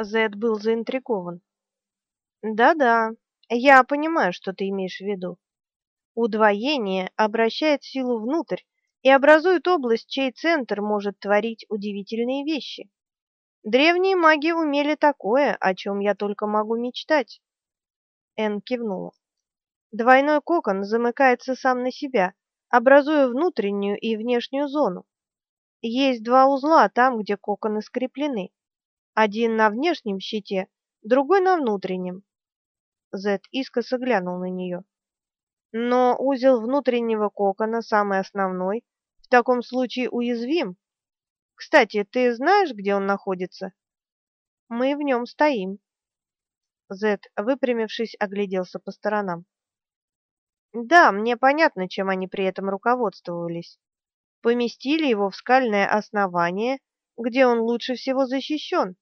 Зед был заинтригован. Да-да, я понимаю, что ты имеешь в виду. Удвоение обращает силу внутрь и образует область, чей центр может творить удивительные вещи. Древние маги умели такое, о чем я только могу мечтать. Эн кивнула. Двойной кокон замыкается сам на себя, образуя внутреннюю и внешнюю зону. Есть два узла там, где коконы скреплены. Один на внешнем щите, другой на внутреннем. Зет искоса глянул на нее. Но узел внутреннего кокона, самый основной, в таком случае уязвим. Кстати, ты знаешь, где он находится? Мы в нем стоим. Зет, выпрямившись, огляделся по сторонам. Да, мне понятно, чем они при этом руководствовались. Поместили его в скальное основание, где он лучше всего защищен.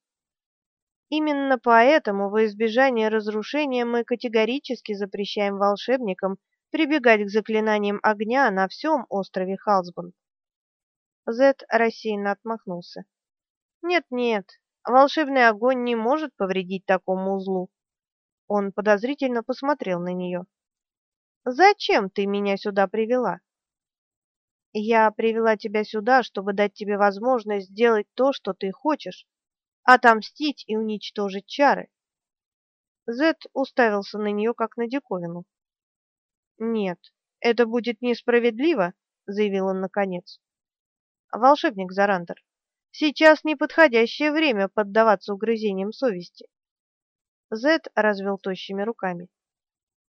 Именно поэтому во избежание разрушения мы категорически запрещаем волшебникам прибегать к заклинаниям огня на всем острове Халсбанд. Зет рассеянно отмахнулся. Нет-нет, волшебный огонь не может повредить такому узлу. Он подозрительно посмотрел на нее. Зачем ты меня сюда привела? Я привела тебя сюда, чтобы дать тебе возможность сделать то, что ты хочешь, отомстить и уничтожить чары. Зет уставился на нее, как на диковину. «Нет, это будет несправедливо», — заявил он наконец. «Волшебник Зарандер, сейчас неподходящее время поддаваться угрызениям совести». Зет развел тощими руками.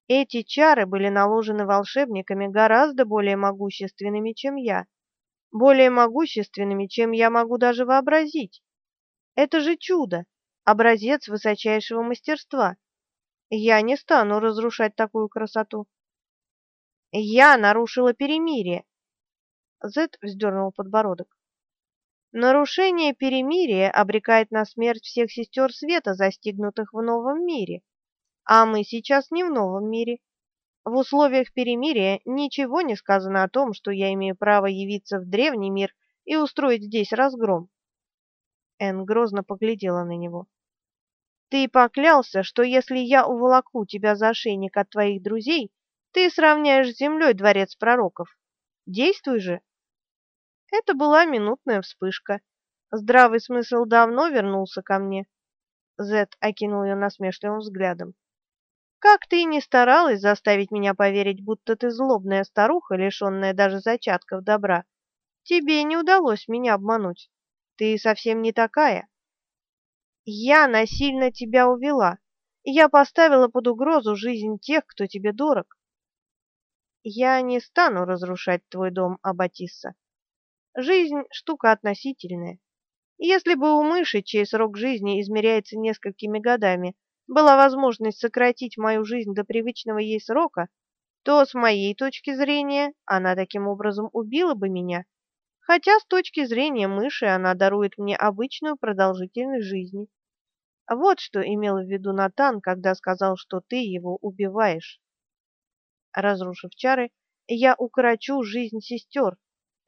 Эти чары были наложены волшебниками гораздо более могущественными, чем я, более могущественными, чем я могу даже вообразить. Это же чудо, образец высочайшего мастерства. Я не стану разрушать такую красоту. Я нарушила перемирие. Зет вздернул подбородок. Нарушение перемирия обрекает на смерть всех сестер света, застигнутых в новом мире. А мы сейчас не в новом мире. В условиях перемирия ничего не сказано о том, что я имею право явиться в древний мир и устроить здесь разгром. Эн грозно поглядела на него. Ты поклялся, что если я уволоку тебя за ошейник от твоих друзей, ты сравняешь с землей дворец пророков. Действуй же. Это была минутная вспышка. Здравый смысл давно вернулся ко мне. Зет окинул ее насмешливым взглядом. Как ты не старалась заставить меня поверить, будто ты злобная старуха, лишенная даже зачатков добра, тебе не удалось меня обмануть. Ты совсем не такая. Я насильно тебя увела. Я поставила под угрозу жизнь тех, кто тебе дорог. Я не стану разрушать твой дом, Аббатисса. Жизнь — штука относительная. Если бы у мыши, чей срок жизни измеряется несколькими годами, была возможность сократить мою жизнь до привычного ей срока, то, с моей точки зрения, она таким образом убила бы меня хотя с точки зрения мыши она дарует мне обычную продолжительность жизни. Вот что имел в виду Натан, когда сказал, что ты его убиваешь. Разрушив чары, я укорочу жизнь сестер,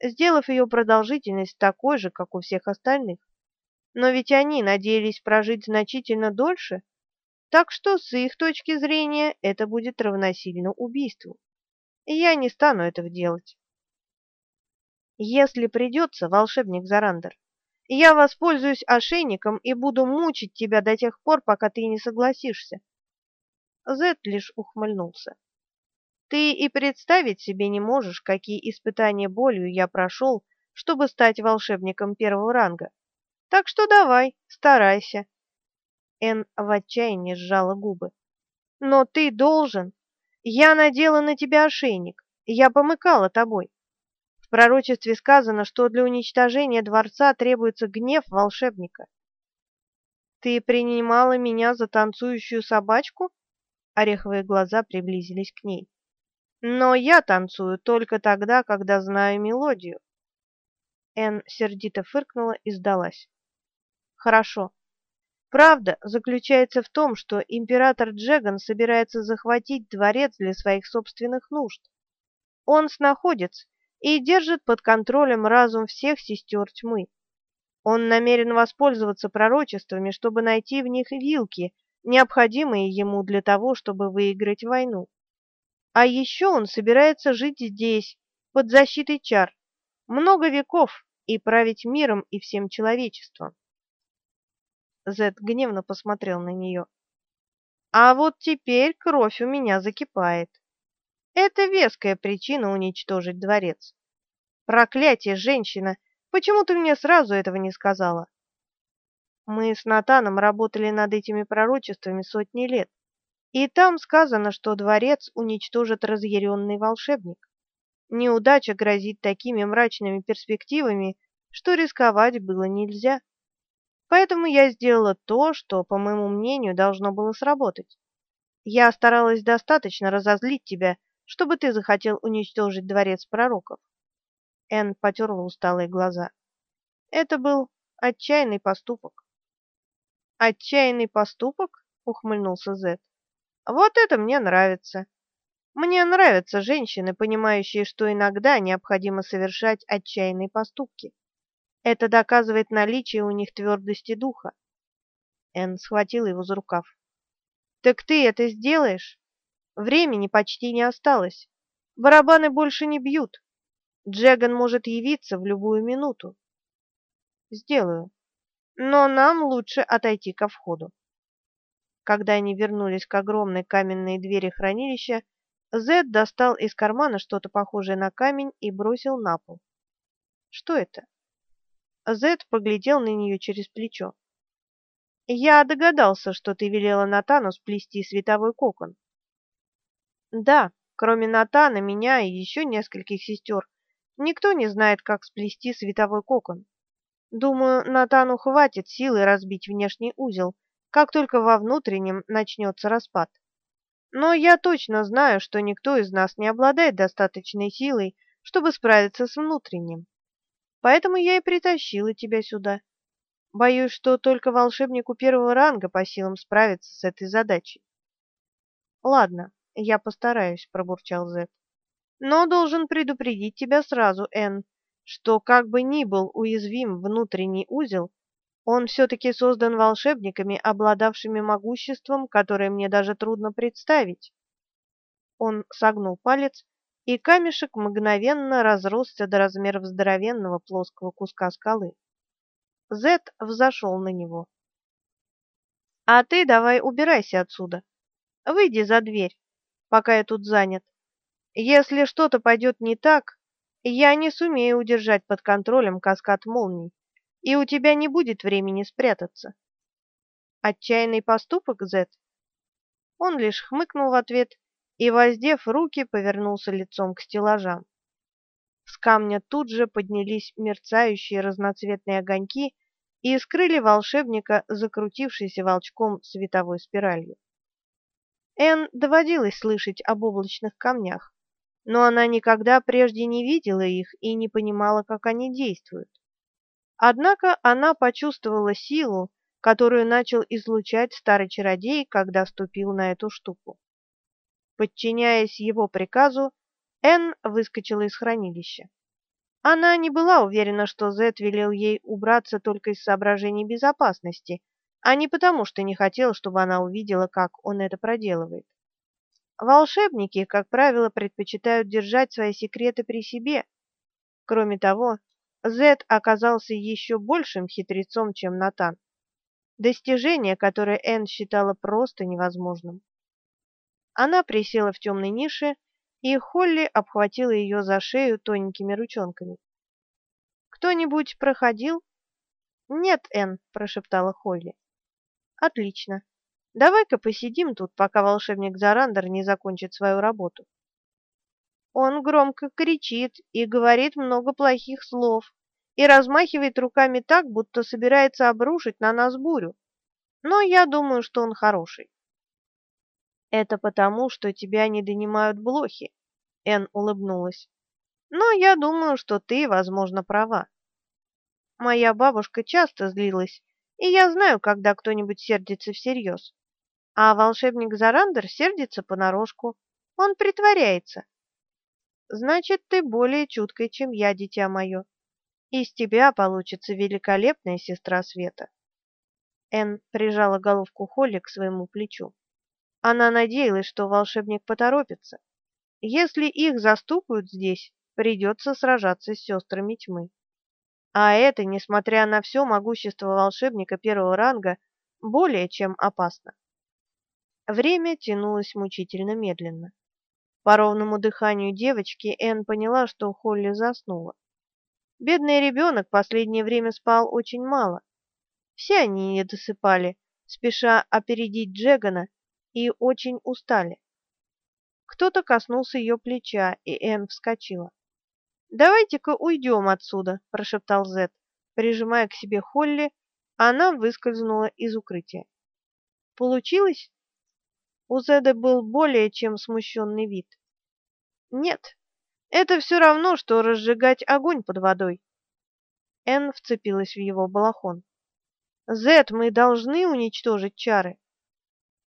сделав ее продолжительность такой же, как у всех остальных. Но ведь они надеялись прожить значительно дольше, так что с их точки зрения это будет равносильно убийству. Я не стану этого делать. Если придется, волшебник Зарандер, я воспользуюсь ошейником и буду мучить тебя до тех пор, пока ты не согласишься. Зет лишь ухмыльнулся. Ты и представить себе не можешь, какие испытания болью я прошел, чтобы стать волшебником первого ранга. Так что давай, старайся. Эн в отчаянии сжала губы. Но ты должен. Я надела на тебя ошейник. Я помыкала тобой. В пророчестве сказано, что для уничтожения дворца требуется гнев волшебника. Ты принимала меня за танцующую собачку? Ореховые глаза приблизились к ней. Но я танцую только тогда, когда знаю мелодию. Эн сердито фыркнула и сдалась. Хорошо. Правда заключается в том, что император Джеган собирается захватить дворец для своих собственных нужд. Он снаходец и держит под контролем разум всех сестер тьмы. Он намерен воспользоваться пророчествами, чтобы найти в них вилки, необходимые ему для того, чтобы выиграть войну. А еще он собирается жить здесь, под защитой чар, много веков и править миром и всем человечеством. Зет гневно посмотрел на нее. А вот теперь кровь у меня закипает. Это веская причина уничтожить дворец. Проклятие, женщина, почему ты мне сразу этого не сказала? Мы с Натаном работали над этими пророчествами сотни лет, и там сказано, что дворец уничтожит разъяренный волшебник. Неудача грозит такими мрачными перспективами, что рисковать было нельзя. Поэтому я сделала то, что, по моему мнению, должно было сработать. Я старалась достаточно разозлить тебя, чтобы ты захотел уничтожить дворец пророков. Энн потерла усталые глаза. Это был отчаянный поступок. Отчаянный поступок? ухмыльнулся Зет. Вот это мне нравится. Мне нравятся женщины, понимающие, что иногда необходимо совершать отчаянные поступки. Это доказывает наличие у них твердости духа. Энн схватила его за рукав. Так ты это сделаешь? Времени почти не осталось. Барабаны больше не бьют. Джеган может явиться в любую минуту. Сделаю но нам лучше отойти ко входу. Когда они вернулись к огромной каменной двери хранилища, Зед достал из кармана что-то похожее на камень и бросил на пол. Что это? Зед поглядел на нее через плечо. Я догадался, что ты велела Натану сплести световой кокон. Да, кроме Натана, меня и еще нескольких сестер, никто не знает, как сплести световой кокон. Думаю, Натану хватит силы разбить внешний узел, как только во внутреннем начнется распад. Но я точно знаю, что никто из нас не обладает достаточной силой, чтобы справиться с внутренним. Поэтому я и притащила тебя сюда. Боюсь, что только волшебнику первого ранга по силам справиться с этой задачей. Ладно, я постараюсь, пробурчал Зет. Но должен предупредить тебя сразу, Энн, что как бы ни был уязвим внутренний узел, он все-таки создан волшебниками, обладавшими могуществом, которое мне даже трудно представить. Он согнул палец, и камешек мгновенно разросся до размеров здоровенного плоского куска скалы. Зет взошел на него. «А ты давай убирайся отсюда. Выйди за дверь, пока я тут занят. Если что-то пойдет не так, я не сумею удержать под контролем каскад молний, и у тебя не будет времени спрятаться. Отчаянный поступок, Зет? Он лишь хмыкнул в ответ и, воздев руки, повернулся лицом к стеллажам. С камня тут же поднялись мерцающие разноцветные огоньки и скрыли волшебника, закрутившийся волчком световой спиралью. Эн доводилось слышать об облачных камнях, но она никогда прежде не видела их и не понимала, как они действуют. Однако она почувствовала силу, которую начал излучать старый чародей, когда ступил на эту штуку. Подчиняясь его приказу, Энн выскочила из хранилища. Она не была уверена, что Зет велел ей убраться только из соображений безопасности, а не потому, что не хотел, чтобы она увидела, как он это проделывает. Волшебники, как правило, предпочитают держать свои секреты при себе. Кроме того, Зед оказался еще большим хитрецом, чем Натан. Достижение, которое Энн считала просто невозможным. Она присела в темной нише, и Холли обхватила ее за шею тоненькими ручонками. «Кто-нибудь проходил?» «Нет, Энн», — прошептала Холли. «Отлично. Давай-ка посидим тут, пока волшебник Зарандер не закончит свою работу. Он громко кричит и говорит много плохих слов и размахивает руками так, будто собирается обрушить на нас бурю. Но я думаю, что он хороший. Это потому, что тебя не донимают блохи, Эн улыбнулась. Но я думаю, что ты, возможно, права. Моя бабушка часто злилась, и я знаю, когда кто-нибудь сердится всерьез. А волшебник Зарандер сердится понарошку. Он притворяется. Значит, ты более чуткая, чем я, дитя мое. Из тебя получится великолепная сестра Света. Эн прижала головку Холли к своему плечу. Она надеялась, что волшебник поторопится. Если их застукают здесь, придется сражаться с сестрами тьмы. А это, несмотря на все могущество волшебника первого ранга, более чем опасно. Время тянулось мучительно медленно. По ровному дыханию девочки Энн поняла, что Холли заснула. Бедный ребенок последнее время спал очень мало. Все они не досыпали, спеша опередить Джегана, и очень устали. Кто-то коснулся ее плеча, и Энн вскочила. «Давайте-ка уйдем отсюда», — прошептал Зет, прижимая к себе Холли, она выскользнула из укрытия. «Получилось?» У Зеда был более чем смущенный вид. «Нет, это все равно, что разжигать огонь под водой». Энн вцепилась в его балахон. «Зед, мы должны уничтожить чары».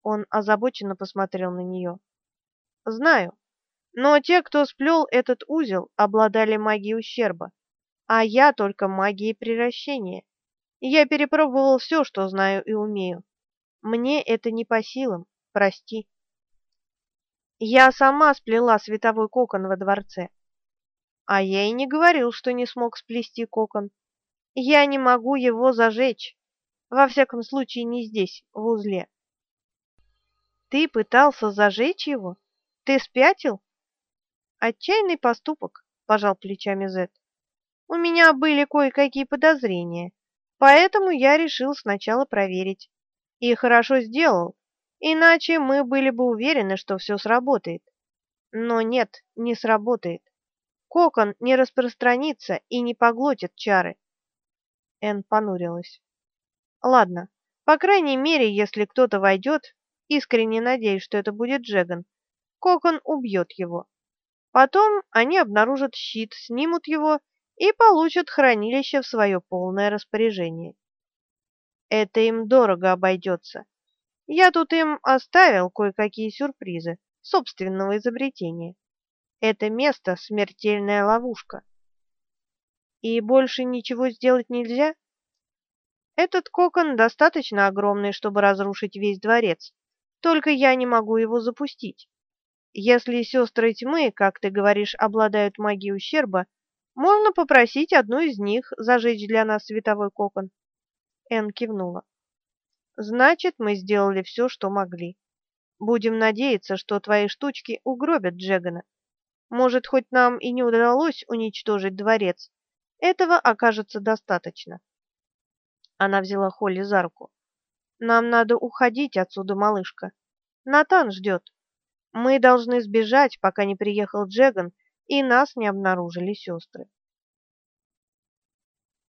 Он озабоченно посмотрел на нее. «Знаю, но те, кто сплел этот узел, обладали магией ущерба, а я только магией приращения. Я перепробовал все, что знаю и умею. Мне это не по силам, прости. Я сама сплела световой кокон во дворце. А я и не говорил, что не смог сплести кокон. Я не могу его зажечь. Во всяком случае, не здесь, в узле. Ты пытался зажечь его? Ты спятил? Отчаянный поступок, пожал плечами Зет. У меня были кое-какие подозрения, поэтому я решил сначала проверить. И хорошо сделал, иначе мы были бы уверены, что все сработает. Но нет, не сработает. Кокон не распространится и не поглотит чары. Эн понурилась. Ладно, по крайней мере, если кто-то войдет, искренне надеюсь, что это будет Джеган, Кокон убьет его. Потом они обнаружат щит, снимут его и получат хранилище в свое полное распоряжение. Это им дорого обойдется. Я тут им оставил кое-какие сюрпризы собственного изобретения. Это место — смертельная ловушка. И больше ничего сделать нельзя? Этот кокон достаточно огромный, чтобы разрушить весь дворец, только я не могу его запустить. Если сестры тьмы, как ты говоришь, обладают магией ущерба, можно попросить одну из них зажечь для нас световой кокон. Эн кивнула. Значит, мы сделали все, что могли. Будем надеяться, что твои штучки угробят Джегана. Может, хоть нам и не удалось уничтожить дворец, этого окажется достаточно. Она взяла Холли за руку. Нам надо уходить отсюда, малышка. Натан ждет. Мы должны сбежать, пока не приехал Джеган и нас не обнаружили сестры.